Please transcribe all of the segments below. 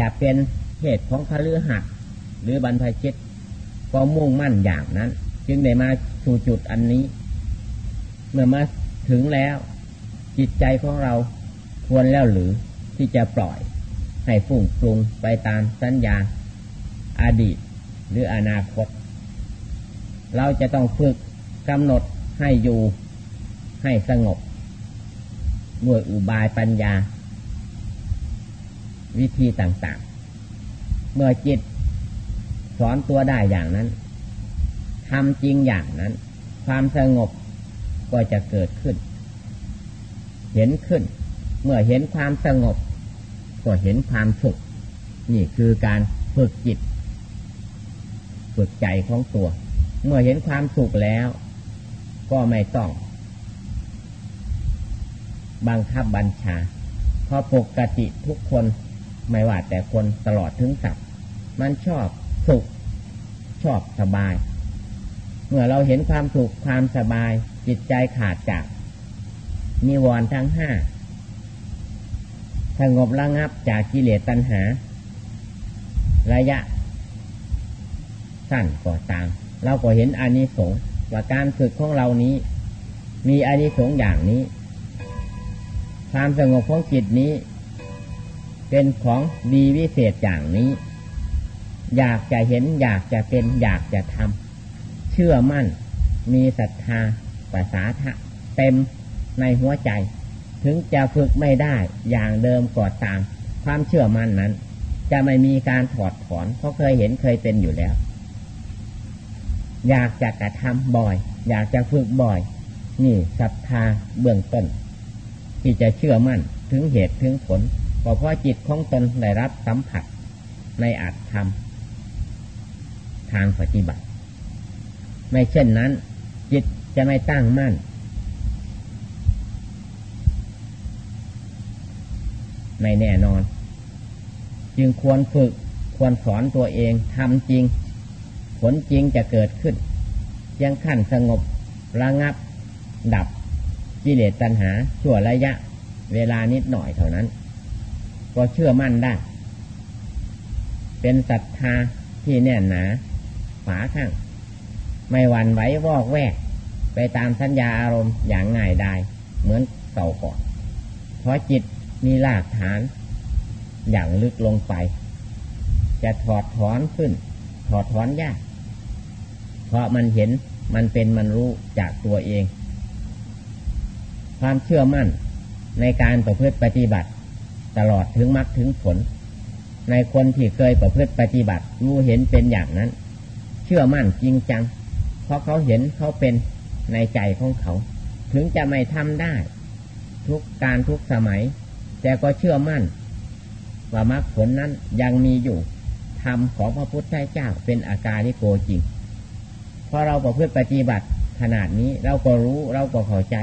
จะเป็นเหตุของคลือหักหรือบรรพชิตก็มุ่งมั่นอย่างนั้น จึงได้มาสู่จุดอันนี้ เมื่อมาถึงแล้ว จิตใจของเราควรแล้วหรือที่จะปล่อย ให้ฟุ้งปรุงไปตามสัญญาอดีตหรืออนาคต เราจะต้องฝึกกำหนดให้อยู่ให้สงบด้วยอุบายปัญญา วิธีต่างๆ เมื่อจิตสอนตัวได้อย่างนั้นทำจริงอย่างนั้น ความสงบก็จะเกิดขึ้น เห็นขึ้น เมื่อเห็นความสงบ ก็เห็นความสุข นี่คือการฝึกจิต ฝึกใจของตัว เมื่อเห็นความสุขแล้ว ก็ไม่ต้อง บังคับบัญชา เพราะปกติทุกคน ไม่ว่าแต่คนตลอดถึงสัตว์ มันชอบสุข ชอบสบาย เมื่อเราเห็นความสุขความสบาย จิตใจขาดจากนิวรณ์ทั้งห้าสงบระงับจากกิเลสตัณหา ระยะ สั้นก็ตามเราก็เห็นอานิสงส์ว่าการฝึกของเรานี้ มีอานิสงส์อย่างนี้ ความสงบของจิตนี้ เป็นของดีวิเศษอย่างนี้ อยากจะเห็นอยากจะเป็นอยากจะทำเชื่อมั่น มีศรัทธาภาษาทะเต็มในหัวใจ ถึงจะฝึกไม่ได้อย่างเดิมก็ตาม ความเชื่อมั่นนั้น จะไม่มีการถอดถอนเพราะเคยเห็นเคยเป็นอยู่แล้ว อยากจะกระทำบ่อย อยากจะฝึกบ่อย นี่ศรัทธาเบื้องต้น ที่จะเชื่อมั่นถึงเหตุถึงผล เพราะจิตของตนได้รับสัมผัสในอัตธรรม ทางปฏิบัติ ไม่เช่นนั้น จิตจะไม่ตั้งมั่น ไม่แน่นอน จึงควรฝึกควรสอนตัวเองทำจริง ผลจริงจะเกิดขึ้น ยังขั้นสงบระงับ ดับกิเลสตัณหาชั่วระยะ เวลานิดหน่อยเท่านั้น ก็เชื่อมั่นได้ เป็นศรัทธาที่แน่นหนาฝาข้าง ไม่หวั่นไหววอกแวก ไปตามสัญญาอารมณ์อย่างง่ายได้เหมือนเก่าก่อนเพราะจิตมีรากฐาน อย่างลึกลงไป จะถอดถอนขึ้น ถอดถอนยาก เพราะมันเห็นมันเป็นมันรู้จากตัวเอง ความเชื่อมั่นในการประพฤติปฏิบัติ ตลอดถึงมรรคถึงผล ในคนที่เคยประพฤติปฏิบัติรู้เห็นเป็นอย่างนั้น เชื่อมั่นจริงจัง เพราะเขาเห็นเขาเป็นในใจของเขา ถึงจะไม่ทำได้ ทุกการทุกสมัย แต่ก็เชื่อมั่น ว่ามรรคผลนั้นยังมีอยู่ธรรมของพระพุทธเจ้าเป็นอาการนิโกจริงพอเราประพฤติปฏิบัติขนาดนี้เราก็รู้เราก็เข้าใจ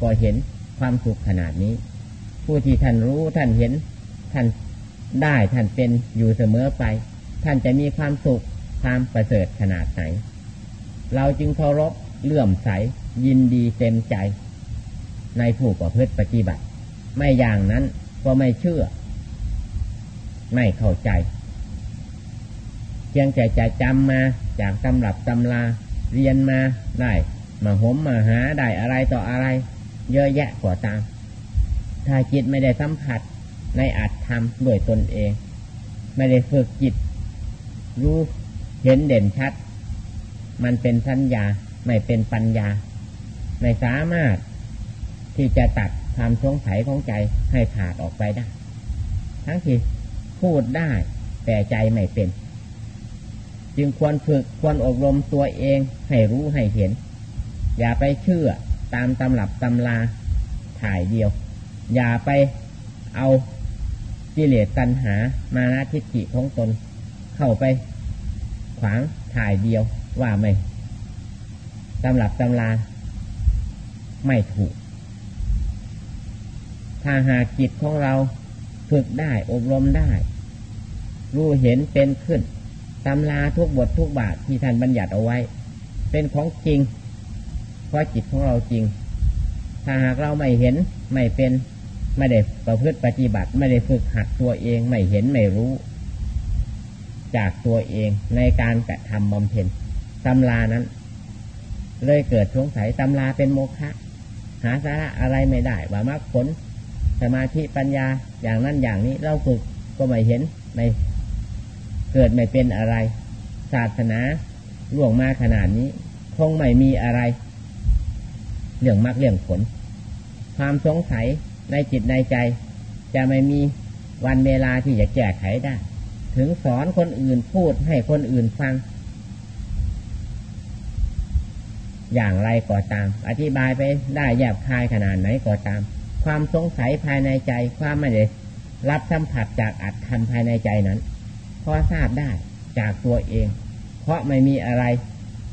ก็เห็นความสุขขนาดนี้ ผู้ที่ท่านรู้ท่านเห็น ท่านได้ท่านเป็นอยู่เสมอไป ท่านจะมีความสุขความประเสริฐขนาดไหน เราจึงเคารพเลื่อมใสยินดีเต็มใจ ในผู้ประพฤติปฏิบัติ ไม่อย่างนั้นก็ไม่เชื่อ ไม่เข้าใจเพียงแต่จะจำมาจากตำรับตำลาเรียนมาได้มาหมมาหาได้อะไรต่ออะไร เยอะแยะกว่าตาม ถ้าจิตไม่ได้สัมผัสในอัตธรรมด้วยตนเอง ไม่ได้ฝึกจิต รู้เห็นเด่นชัด มันเป็นสัญญาไม่เป็นปัญญา ไม่สามารถที่จะตัดความสงสัยของใจให้ขาดออกไปได้ ทั้งที่พูดได้แต่ใจไม่เป็น จึงควรฝึกควรอบรมตัวเองให้รู้ให้เห็น อย่าไปเชื่อตามตำรับตำลาถ่ายเดียว อย่าไปเอากิเลสตัณหามานะทิฏฐิของตน เข้าไปขวางถ่ายเดียวว่าไม่ตำหรับตำลาไม่ถูก ถ้าหากจิตของเราฝึกได้อบรมได้ รู้เห็นเป็นขึ้นตำลาทุกบททุกบาทที่ท่านบัญญัติเอาไว้ เป็นของจริง เพราะจิตของเราจริง ถ้าหากเราไม่เห็นไม่เป็น ไม่ได้ประพฤติปฏิบัติ ไม่ได้ฝึกหัดตัวเอง ไม่เห็นไม่รู้ จากตัวเองในการกระทำบำเพ็ญตำรานั้น เลยเกิดสงสัยตำราเป็นโมฆะหาสาระอะไรไม่ได้ ว่ามรรคผลสมาธิปัญญาอย่างนั้นอย่างนี้เราฝึกก็ไม่เห็นไม่เกิดไม่เป็นอะไร ศาสนาล่วงมาขนาดนี้ คงไม่มีอะไร เรื่องมรรคเรื่องผล ความสงสัย ในจิตในใจ จะไม่มีวันเวลาที่จะแก้ไขได้ ถึงสอนคนอื่นพูดให้คนอื่นฟัง อย่างไรก็ตาม อธิบายไปได้แยบคายขนาดไหนก็ตาม ความสงสัยภายในใจ ความไม่ได้รับสัมผัสจากอัตธรรมภายในใจนั้นพอทราบได้จากตัวเอง เพราะไม่มีอะไร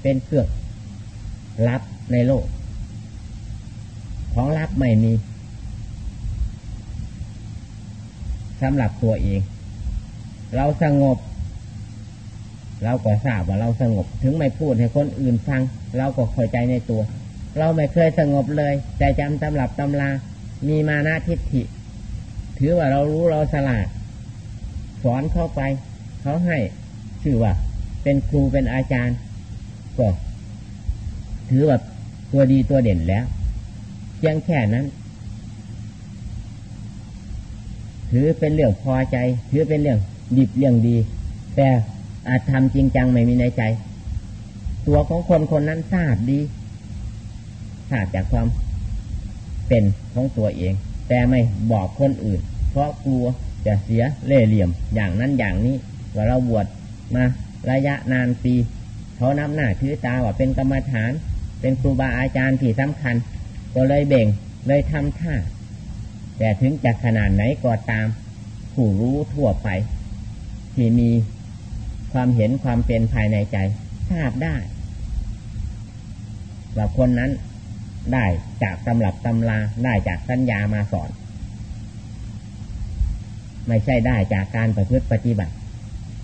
เป็นเครื่องรับในโลก ของรับไม่มี สำหรับตัวเอง เราสงบ เราก็ทราบว่าเราสงบ ถึงไม่พูดให้คนอื่นฟัง เราก็คอยใจในตัว เราไม่เคยสงบเลยใจจำตำรับตำลามีมานาทิฏฐิ ถือว่าเรารู้เราสลาด สอนเข้าไป เขาให้ชื่อว่า เป็นครูเป็นอาจารย์ก็ถือว่าตัวดีตัวเด่นแล้วเพียงแค่นั้น ถือเป็นเรื่องพอใจ ถือเป็นเรื่องดิบเรื่องดี แต่อาจทำจริงจังไม่มีในใจ ตัวของคนคนนั้นทราบดีทราบจากความเป็นของตัวเอง แต่ไม่บอกคนอื่น เพราะกลัวจะเสียเล่เหลี่ยมอย่างนั้นอย่างนี้ว่าเราบวชมาระยะนานปีเขานับหน้าถือตาว่าเป็นกรรมฐาน เป็นครูบาอาจารย์ที่สำคัญ ก็เลยเบ่งเลยทำท่า แต่ถึงจะขนาดไหนก็ตาม ผู้รู้ทั่วไป ที่มีความเห็นความเป็นภายในใจ ทราบได้ว่าคนนั้นได้จากตำรับตำลาได้จากสัญญามาสอน ไม่ใช่ได้จากการประพฤติปฏิบัติ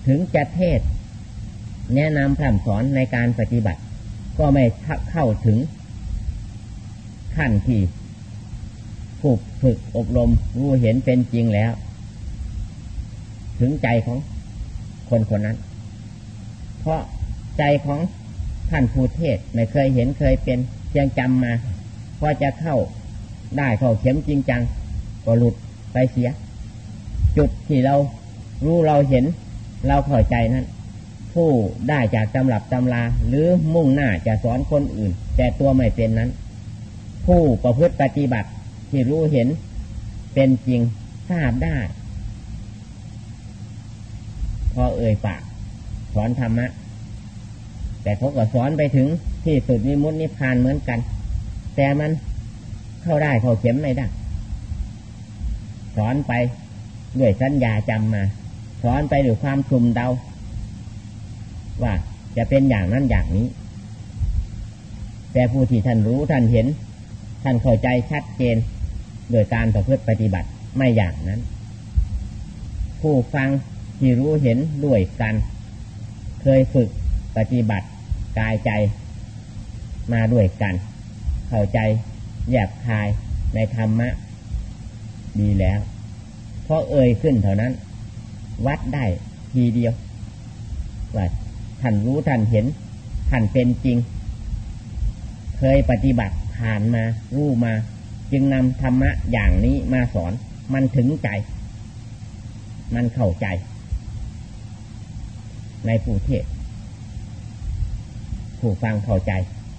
ถึงจะเทศ แนะนำคำสอนในการปฏิบัติ ก็ไม่เข้าถึงขั้นที่ ผูกฝึกอบรมรู้เห็นเป็นจริงแล้ว ถึงใจของคนคนนั้น เพราะใจของท่านผู้เทศไม่เคยเห็นเคยเป็นเพียงจำมาพอจะเข้าได้เข้าเข็มจริงจังก็หลุดไปเสีย จุดที่เรารู้เราเห็นเราเข้าใจนั้น ผู้ได้จากตำรับตำราหรือมุ่งหน้าจะสอนคนอื่น แต่ตัวไม่เป็นนั้น ผู้ประพฤติปฏิบัติ ที่รู้เห็นเป็นจริงทราบได้ พอเอ่ยปากสอนธรรมะ แต่เขาก็สอนไปถึงที่สุดวิมุตตินิพพานเหมือนกัน แต่มันเข้าได้เข้าเข็มไม่ได้ สอนไปด้วยสัญญาจำมา สอนไปด้วยความชุมเดา ว่าจะเป็นอย่างนั้นอย่างนี้ แต่ผู้ที่ท่านรู้ท่านเห็น ท่านเข้าใจชัดเจน โดยการประพฤติปฏิบัติไม่อย่างนั้น ผู้ฟังที่รู้เห็นด้วยกัน เคยฝึกปฏิบัติกายใจมาด้วยกัน เข้าใจแยบคายในธรรมะ ดีแล้วเพราะเอ่ยขึ้นเท่านั้น วัดได้ทีเดียวว่าท่านรู้ท่านเห็นท่านเป็นจริง เคยปฏิบัติผ่านมา รู้มา จึงนำธรรมะอย่างนี้มาสอน มันถึงใจ มันเข้าใจ ในผู้เทศ ผู้ฟังเข้าใจ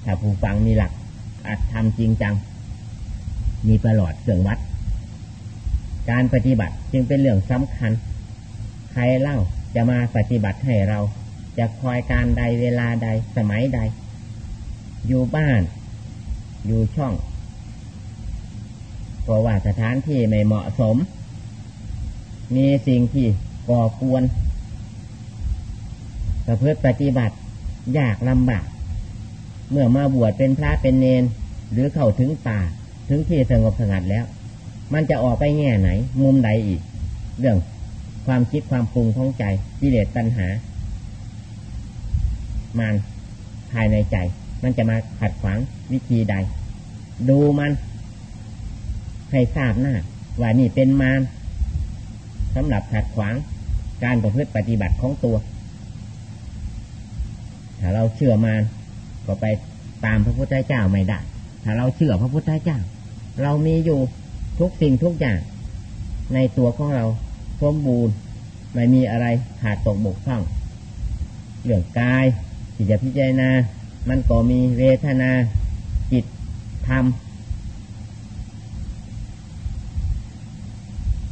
ถ้าผู้ฟังมีหลักอาจทำจริงจัง มีประหลอดเครื่องวัด การปฏิบัติจึงเป็นเรื่องสำคัญ ใครเล่าจะมาปฏิบัติให้เรา จะคอยการใดเวลาใดสมัยใด อยู่บ้าน อยู่ช่อง เพราะว่าสถานที่ไม่เหมาะสม มีสิ่งที่ก่อกวนประพฤติปฏิบัติยากลำบาก เมื่อมาบวชเป็นพระเป็นเนน หรือเข้าถึงป่าถึงที่สงบสงัดแล้ว มันจะออกไปแง่ไหน มุมใดอีก เรื่องความคิดความปรุงของใจกิเลสตัณหา มันภายในใจ มันจะมาขัดขวางวิธีใด ดูมัน ให้ทราบหน้า ว่านี่เป็นมารสำหรับขัดขวางการประพฤติปฏิบัติของตัว ถ้าเราเชื่อมันก็ไปตามพระพุทธเจ้าไม่ได้ ถ้าเราเชื่อพระพุทธเจ้า เรามีอยู่ทุกสิ่งทุกอย่าง ในตัวของเราสมบูรณ์ไม่มีอะไรขาดตกบกพร่องเรื่องกายที่จะพิจารณา มันก็มีเวทนา จิตธรรม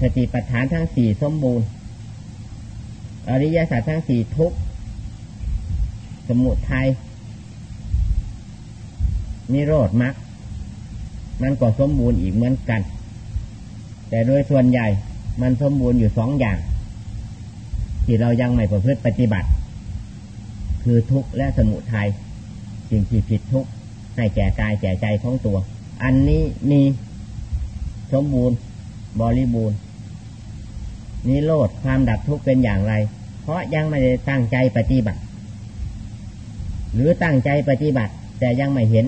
สติปัฏฐานทั้งสี่สมบูรณ์ อริยสัจทั้งสี่ทุกสมุทัยนิโรธมรรคมันก็สมบูรณ์อีกเหมือนกัน แต่โดยส่วนใหญ่มันสมบูรณ์อยู่สองอย่าง ที่เรายังไม่ประพฤติปฏิบัติ คือทุกข์และสมุทัยสิ่งที่ผิดทุกข์ให้แก่กายแก่ใจของตัว อันนี้มีสมบูรณ์บริบูรณ์ นิโรธความดับทุกข์เป็นอย่างไร เพราะยังไม่ได้ตั้งใจปฏิบัติ หรือตั้งใจปฏิบัติ แต่ยังไม่เห็น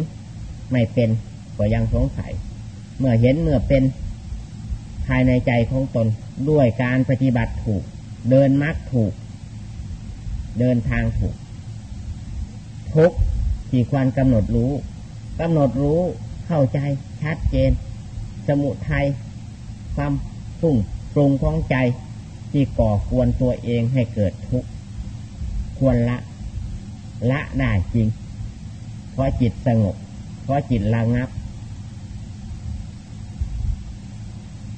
ไม่เป็นก็ยังสงสัย เมื่อเห็นเมื่อเป็นภายในใจของตนด้วยการปฏิบัติถูก เดินมักถูก เดินทางถูก ทุกที่ควรกำหนดรู้กำหนดรู้เข้าใจชัดเจน สมุทัยความฟุ้ง ปรุงของใจที่ก่อควรตัวเองให้เกิดทุกข์ควรละ ละได้จริง เพราะจิตสงบ เพราะจิตระงับ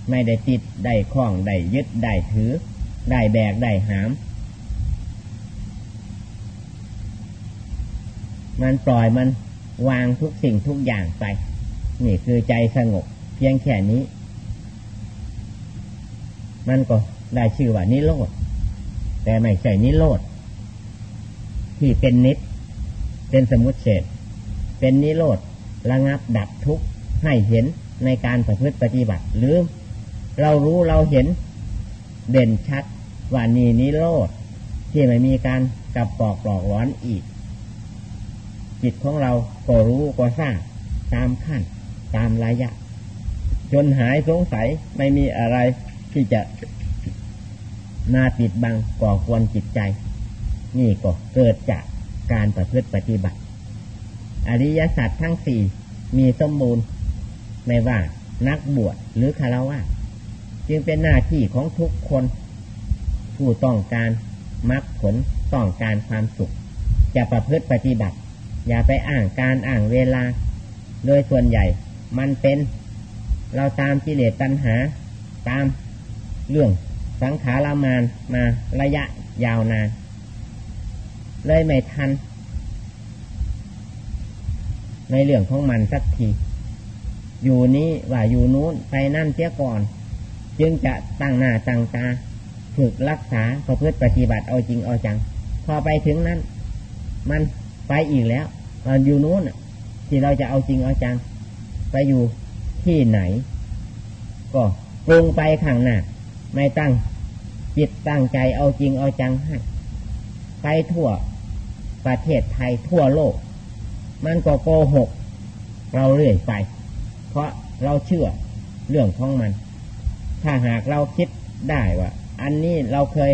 ไม่ได้ติดได้คล้องได้ยึดได้ถือ ได้แบกได้หาม มันปล่อยมันวางทุกสิ่งทุกอย่างไป นี่คือใจสงบ เพียงแค่นี้ มันก็ได้ชื่อว่านิโรธแต่ไม่ใช่นิโรธที่เป็นนิด เป็นสมุติเฉดเป็นนิโรธระงับดับทุกข์ให้เห็นในการประพฤติปฏิบัติ หรือเรารู้เราเห็นเด่นชัดว่านี่นิโรธที่ไม่มีการกับปอกปลอกร้อนอีก จิตของเราก็รู้ก็ทราบตามขั้น ตามระยะ จนหายสงสัยไม่มีอะไร ที่จะมาปิดบังก่อควรจิตใจ นี่ก็เกิดจากการประพฤติปฏิบัติ อริยสัจทั้งสี่มีสมบูรณ์ไม่ว่านักบวชหรือคารวะจึงเป็นหน้าที่ของทุกคน ผู้ต้องการมรรคผลต้องการความสุข จะประพฤติปฏิบัติ อย่าไปอ้างการอ้างเวลา โดยส่วนใหญ่มันเป็น เราตามกิเลสตัณหา ตาม เรื่องสังขารามานมาระยะยาวนาน เลยไม่ทัน ในเรื่องของมันสักที อยู่นี้ว่าอยู่นู้นไปนั่นเสียก่อน จึงจะตั้งหน้าตั้งตาฝึกรักษาประพฤติปฏิบัติเอาจริงเอาจัง พอไปถึงนั้น มันไปอีกแล้วมันอยู่นู้นที่เราจะเอาจริงเอาจัง ไปอยู่ที่ไหน ก็ปรุงไปข้างหน้า ไม่ตั้งจิตตั้งใจเอาจริงเอาจังให้ไปทั่วประเทศไทยทั่วโลก มันก็โกหก เราเรื่อยไป เพราะเราเชื่อเรื่องของมัน ถ้าหากเราคิดได้ว่า อันนี้เราเคย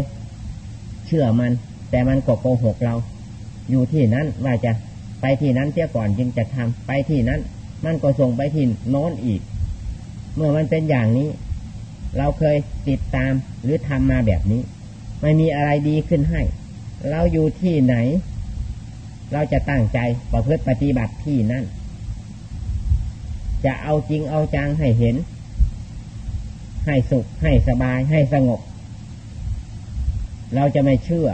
เชื่อมัน แต่มันก็โกหกเรา อยู่ที่นั้นว่าจะไปที่นั้นเสียก่อนจึงจะทำไปที่นั้น มันก็ส่งไปที่โน้นอีก เมื่อมันเป็นอย่างนี้ เราเคยติดตามหรือทำมาแบบนี้ ไม่มีอะไรดีขึ้นให้ เราอยู่ที่ไหน เราจะตั้งใจประพฤติปฏิบัติที่นั่น จะเอาจริงเอาจังให้เห็น ให้สุขให้สบายให้สงบ เราจะไม่เชื่อ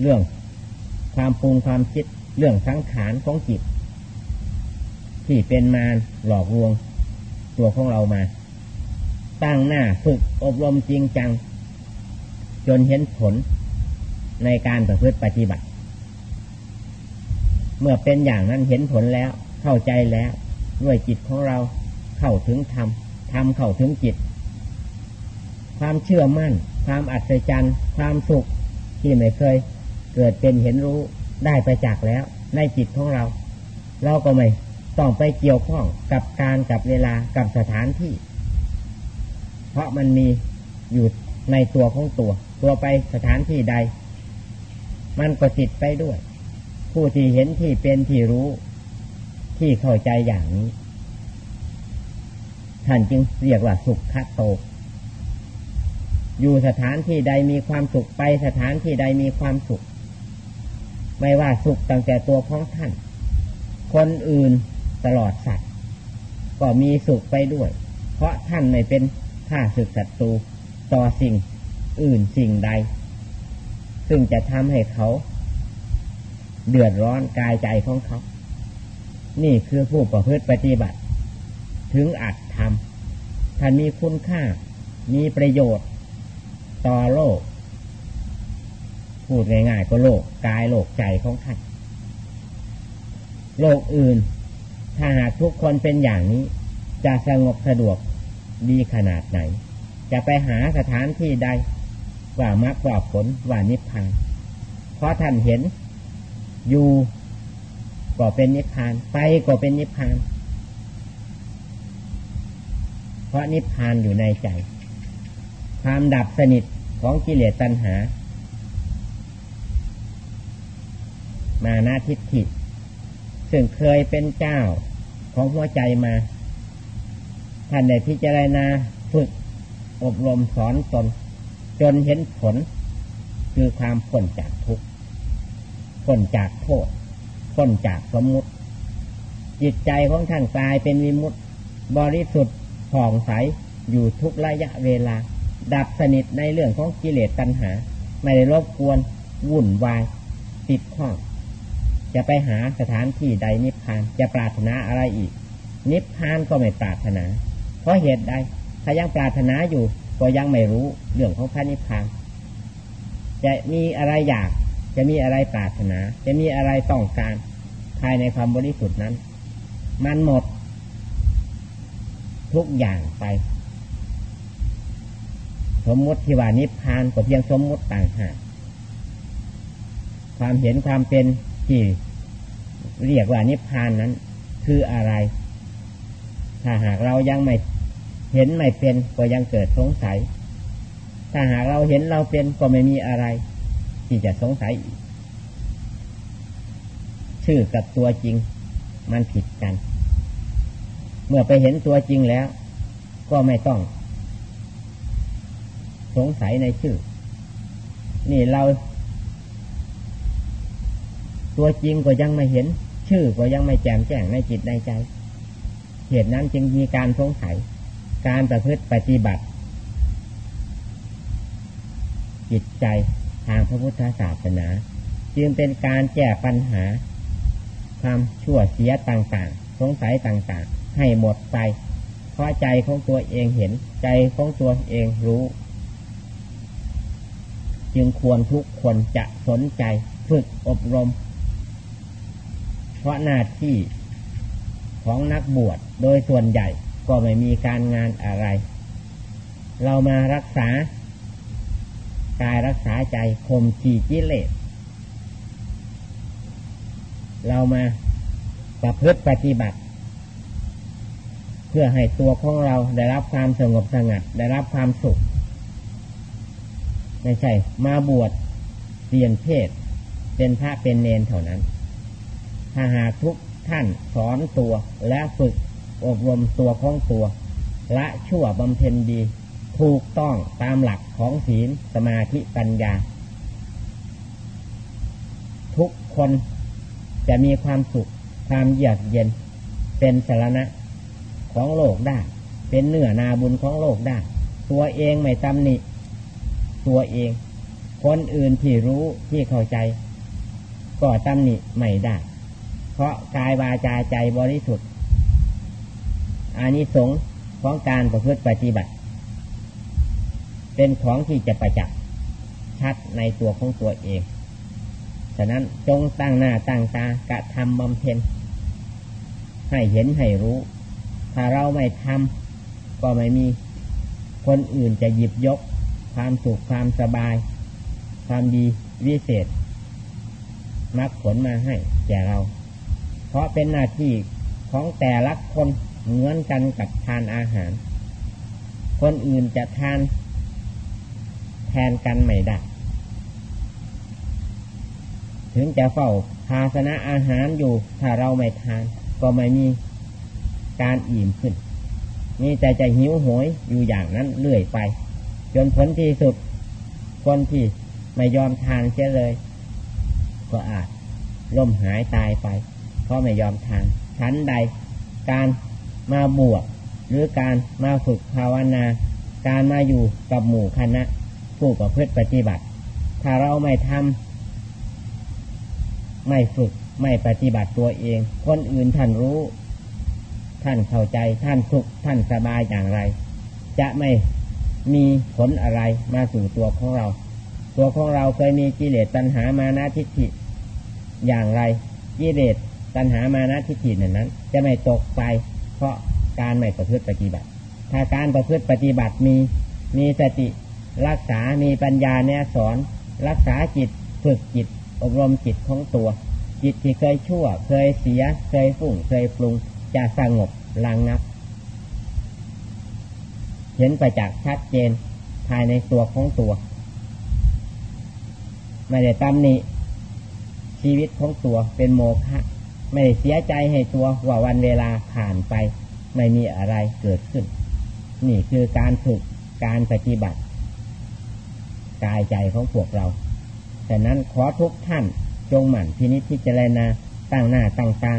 เรื่องความปรุงความคิดเรื่องสังขารของจิต ที่เป็นมารหลอกลวงตัวของเรามา ตั้งหน้าฝึกอบรมจริงจัง จนเห็นผลในการประพฤติปฏิบัติ เมื่อเป็นอย่างนั้นเห็นผลแล้ว เข้าใจแล้ว ด้วยจิตของเราเข้าถึงธรรมธรรมเข้าถึงจิต ความเชื่อมั่น ความอัศจรรย์ความสุขที่ไม่เคย เกิดเป็นเห็นรู้ได้ไปจากแล้ว ในจิตของเรา เราก็ไม่ต้องไปเกี่ยวข้องกับการกับเวลากับสถานที่ เพราะมันมีอยู่ในตัวของตัว ตัวไปสถานที่ใด มันก็ติดไปด้วย ผู้ที่เห็นที่เป็นที่รู้ ที่เข้าใจอย่างนี้ ท่านจึงเรียกว่าสุขคัตโต อยู่สถานที่ใดมีความสุขไปสถานที่ใดมีความสุข ไม่ว่าสุขตั้งแต่ตัวของท่าน คนอื่นตลอดสัตว์ ก็มีสุขไปด้วย เพราะท่านไม่เป็น ข้าศึกศัตรูต่อสิ่งอื่นสิ่งใด ซึ่งจะทำให้เขา เดือดร้อนกายใจของเขา นี่คือผู้ประพฤติปฏิบัติ ถึงอัดทำท่านมีคุณค่า มีประโยชน์ ต่อโลก พูดง่ายๆก็โลกกายโลกใจของท่านโลกอื่น ถ้าหากทุกคนเป็นอย่างนี้ จะสงบสะดวก ดีขนาดไหน จะไปหาสถานที่ใด ว่ามรรคว่าผลว่านิพพานเพราะท่านเห็น อยู่ก็เป็นนิพพาน ไปก็เป็นนิพพาน เพราะนิพพานอยู่ในใจ ความดับสนิทของกิเลสตัณหา มานาทิฏฐิซึ่งเคยเป็นเจ้าของหัวใจมา ท่านได้พิจารณาฝึกอบรมสอนตน จนเห็นผล คือความพ้นจากทุกข์พ้นจากโทษพ้นจากสมมุติ จิตใจของท่านกลายเป็นวิมุตติ บริสุทธิ์ผ่องใสอยู่ทุกระยะเวลา ดับสนิทในเรื่องของกิเลสตัณหา ไม่ได้รบกวน วุ่นวาย ติดข้องจะไปหาสถานที่ใดนิพพานจะปรารถนาอะไรอีก นิพพานก็ไม่ปรารถนา เพราะเหตุใดถ้ายังปรารถนาอยู่ ก็ยังไม่รู้เรื่องของพระนิพพานจะมีอะไรอยาก จะมีอะไรปรารถนา จะมีอะไรต้องการภายในความบริสุทธิ์นั้น มันหมด ทุกอย่างไป สมมติที่ว่านิพพานก็เพียงสมมติต่างหากความเห็นความเป็นที่เรียกว่านิพพานนั้น คืออะไร ถ้าหากเรายังไม่ เห็นไม่เป็นก็ยังเกิดสงสัย ถ้าหากเราเห็นเราเป็นก็ไม่มีอะไร ที่จะสงสัยอีกชื่อกับตัวจริงมันผิดกัน เมื่อไปเห็นตัวจริงแล้ว ก็ไม่ต้อง สงสัยในชื่อ นี่เรา ตัวจริงก็ยังไม่เห็น ชื่อก็ยังไม่แจ่มแจ้งในจิตในใจ เหตุนั้นจึงมีการสงสัย การประพฤติปฏิบัติ จิตใจทางพระพุทธศาสนา จึงเป็นการแก้ปัญหา ความชั่วเสียต่างๆ สงสัยต่างๆ ให้หมดไปเพราะใจของตัวเองเห็น ใจของตัวเองรู้ จึงควรทุกคนจะสนใจฝึกอบรม เพราะหน้าที่ของนักบวชโดยส่วนใหญ่ ก็ไม่มีการงานอะไร เรามารักษากายรักษาใจข่มขีกิเลสเรามาประพฤติปฏิบัติ เพื่อให้ตัวของเราได้รับความสงบสงัด ได้รับความสุข ไม่ใช่ มาบวชเปลี่ยนเพศ เป็นพระเป็นเนนเท่านั้น ถ้าหากทุกท่านสอนตัวและฝึก อบรมตัวของตัวละชั่วบำเพ็ญดี ถูกต้องตามหลักของศีลสมาธิปัญญา ทุกคนจะมีความสุข ความเยือกเย็น เป็นสารณะของโลกได้ เป็นเนื้อนาบุญของโลกได้ ตัวเองไม่ตำหนิ ตัวเอง คนอื่นที่รู้ที่เข้าใจ ก็ตำหนิไม่ได้ เพราะกายวาจาใจบริสุทธิ์ อานิสงส์ของการประพฤติปฏิบัติ เป็นของที่จะประจักษ์ชัดในตัวของตัวเอง ฉะนั้นจงตั้งหน้าตั้งตากระทำบำเพ็ญให้เห็นให้รู้ ถ้าเราไม่ทำก็ไม่มีคนอื่นจะหยิบยก ความสุขความสบาย ความดีวิเศษมรรคผลมาให้แก่เรา เพราะเป็นหน้าที่ของแต่ละคน เหมือนกันกับทานอาหาร คนอื่นจะทานแทนกันไม่ได้ ถึงจะเฝ้าภาสนะอาหารอยู่ ถ้าเราไม่ทาน ก็ไม่มีการอิ่มขึ้นมีแต่จะหิวโหยอยู่อย่างนั้นเรื่อยไป จนผลที่สุด คนที่ไม่ยอมทานเสียเลย ก็อาจล่มหายตายไป เพราะไม่ยอมทานชั้นใดการ มาบวชหรือการมาฝึกภาวนา การมาอยู่กับหมู่คณะ ผู้ประพฤติปฏิบัติ ถ้าเราไม่ทำไม่ฝึกไม่ปฏิบัติตัวเอง คนอื่นท่านรู้ ท่านเข้าใจท่านสุขท่านสบายอย่างไร จะไม่มีผลอะไรมาสู่ตัวของเรา ตัวของเราเคยมีกิเลสตัณหามานะทิฏฐิอย่างไรกิเลสตัณหามานะทิฏฐินั้น จะไม่ตกไป เพราะการไม่ประพฤติปฏิบัติ ถ้าการประพฤติปฏิบัติมีมีสติรักษา มีปัญญาแนสอน รักษาจิตฝึกจิต อบรมจิตของตัว จิตที่เคยชั่ว เคยเสีย เคยฝุ่ง เคยปรุง จะสงบระงงับ เห็นไปจากชัดเจนภายในตัวของตัว ไม่ได้ตำหนิชีวิตของตัวเป็นโมฆะ ไม่เสียใจให้ตัวว่าวันเวลาผ่านไป ไม่มีอะไรเกิดขึ้น นี่คือการฝึกการปฏิบัติ กายใจของพวกเราแต่นั้นขอทุกท่านจงหมั่นพินิจพิจารณาตั้งหน้าตั้งตา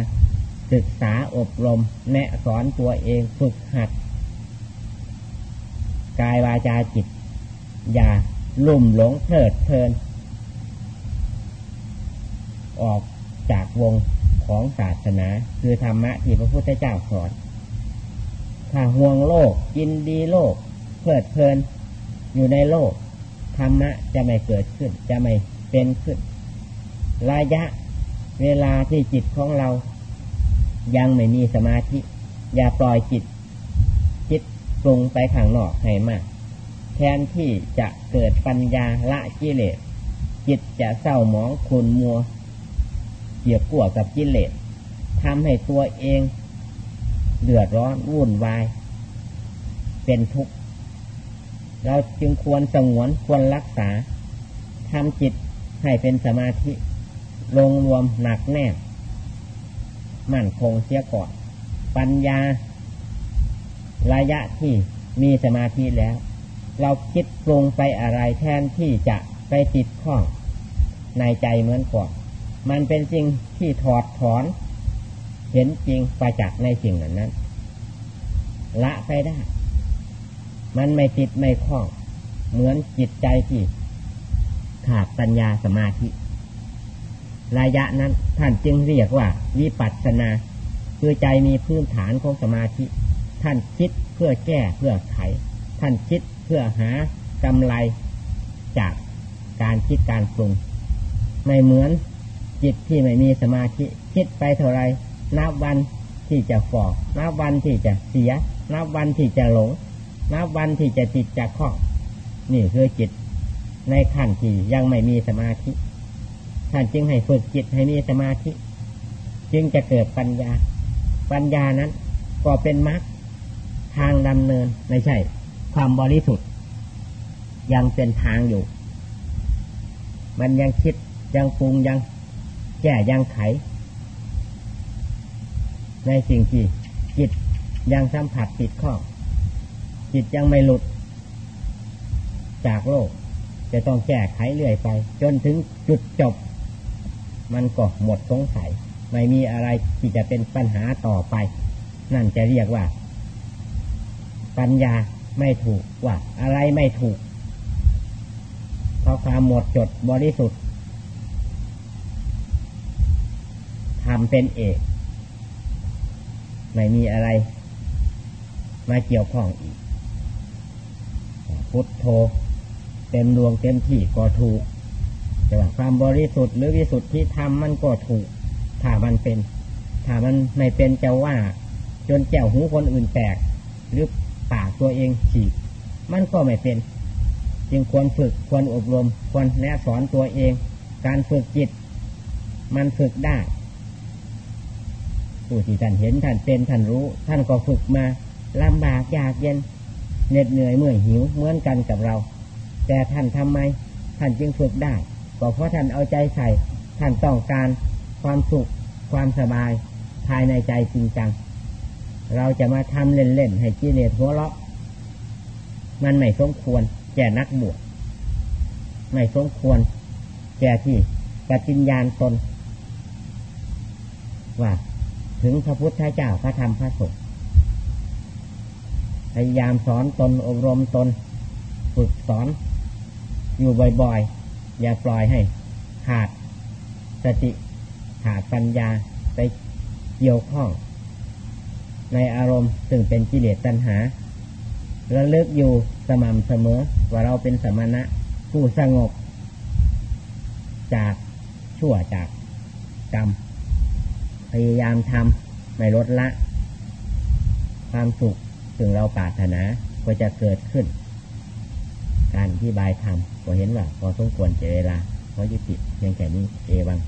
ศึกษาอบรม แนะสอนตัวเองฝึกหัด กายวาจาจิต อย่าลุ่มหลงเพลิดเพลิน ออกจากวง ของศาสนา คือธรรมะที่พระพุทธเจ้าสอนถ้าห่วงโลกกินดีโลกเพลิดเพลินอยู่ในโลก ธรรมะจะไม่เกิดขึ้น จะไม่เป็นขึ้น ระยะเวลาที่จิตของเรา ยังไม่มีสมาธิ อย่าปล่อยจิต จิตปรุงไปข้างนอกให้มาก แทนที่จะเกิดปัญญาละกิเลสจิตจะเศร้าหมองคุณมัว เกี่ยวกั่วกับกิเลสทำให้ตัวเองเดือดร้อนวุ่นวาย เป็นทุกข์เราจึงควรสงวนควรรักษาทำจิตให้เป็นสมาธิ ลงรวมหนักแน่นมั่นคงเสียก่อน ปัญญา ระยะที่มีสมาธิแล้ว เราคิดปรุงไปอะไรแทนที่จะไปติดข้องในใจเหมือนก่อน มันเป็นสิ่งที่ถอดถอน เห็นจริงประจักษ์ในสิ่งนั้นนั้น ละไปได้ มันไม่ติดไม่คล้อง เหมือนจิตใจที่ขาดปัญญาสมาธิ ระยะนั้นท่านจึงเรียกว่า วิปัสสนา คือใจมีพื้นฐานของสมาธิ ท่านคิดเพื่อแก้เพื่อไข ท่านคิดเพื่อหากำไรจากการคิดการปรุง ไม่เหมือน จิตที่ไม่มีสมาธิคิดไปเท่าไรนับวันที่จะฝ่อนับวันที่จะเสีย นับวันที่จะหลง นับวันที่จะจิตจะข้องนี่คือจิตในขั้นที่ยังไม่มีสมาธิท่านจึงให้ฝึกจิตให้มีสมาธิ จึงจะเกิดปัญญา ปัญญานั้น ก็เป็นมรรคทางดำเนินไม่ใช่ ความบริสุทธิ์ ยังเป็นทางอยู่ มันยังคิดยังปรุงยัง แก้ยังไข ในสิ่งที่จิตยังสัมผัสติดข้องจิตยังไม่หลุด จากโลก จะต้องแก้ไขเรื่อยไป จนถึงจุดจบ มันก็หมดสงสัย ไม่มีอะไรที่จะเป็นปัญหาต่อไป นั่นจะเรียกว่า ปัญญาไม่ถูกว่า อะไรไม่ถูกเพราะความหมดจดบริสุทธิ์ ทำเป็นเอก ไม่มีอะไร มาเกี่ยวข้องอีก พุทโธเต็มดวงเต็มที่ก็ถูก แต่ว่าความบริสุทธิ์หรือวิสุทธิธรรมมันก็ถูก ถ้ามันเป็น ถ้ามันไม่เป็นจะว่า จนแก้วหูคนอื่นแตก หรือปากตัวเองฉีก มันก็ไม่เป็น จึงควรฝึกควรอบรม ควรแนะสอนตัวเอง การฝึกจิต มันฝึกได้ ผู้ที่ท่านเห็นท่านเป็นท่านรู้ ท่านก็ฝึกมาลำบากยากเย็นเหน็ดเหนื่อยเมื่อยหิวเหมือนกันกับเรา แต่ท่านทำไม ท่านจึงฝึกได้ก็เพราะท่านเอาใจใส่ ท่านต้องการความสุขความสบายภายในใจจริงจัง เราจะมาทำเล่นๆให้กิเลสหัวเราะ มันไม่สมควรแก่นักบวชไม่สมควรแก่ที่ปฏิญญาณตนว่า ถึงพระพุทธเจ้าพระธรรมพระสงฆ์พยายามสอนตนอบรมตน ฝึกสอน อยู่บ่อยๆ อย่าปล่อยให้ ขาดสติขาดปัญญาไปเกี่ยวข้อง ในอารมณ์ซึ่งเป็นกิเลสตัณหาระลึกอยู่สม่ำเสมอ ว่าเราเป็นสมณะผู้สงบ จากชั่วจากกรรม พยายามทำไม่ลดละ ความสุขถึงเราปรารถนาก็จะเกิดขึ้น การที่บายทำก็เห็นว่าพอสมควรเจเวลาเพราะยุติเพียงแค่นี้เอวัง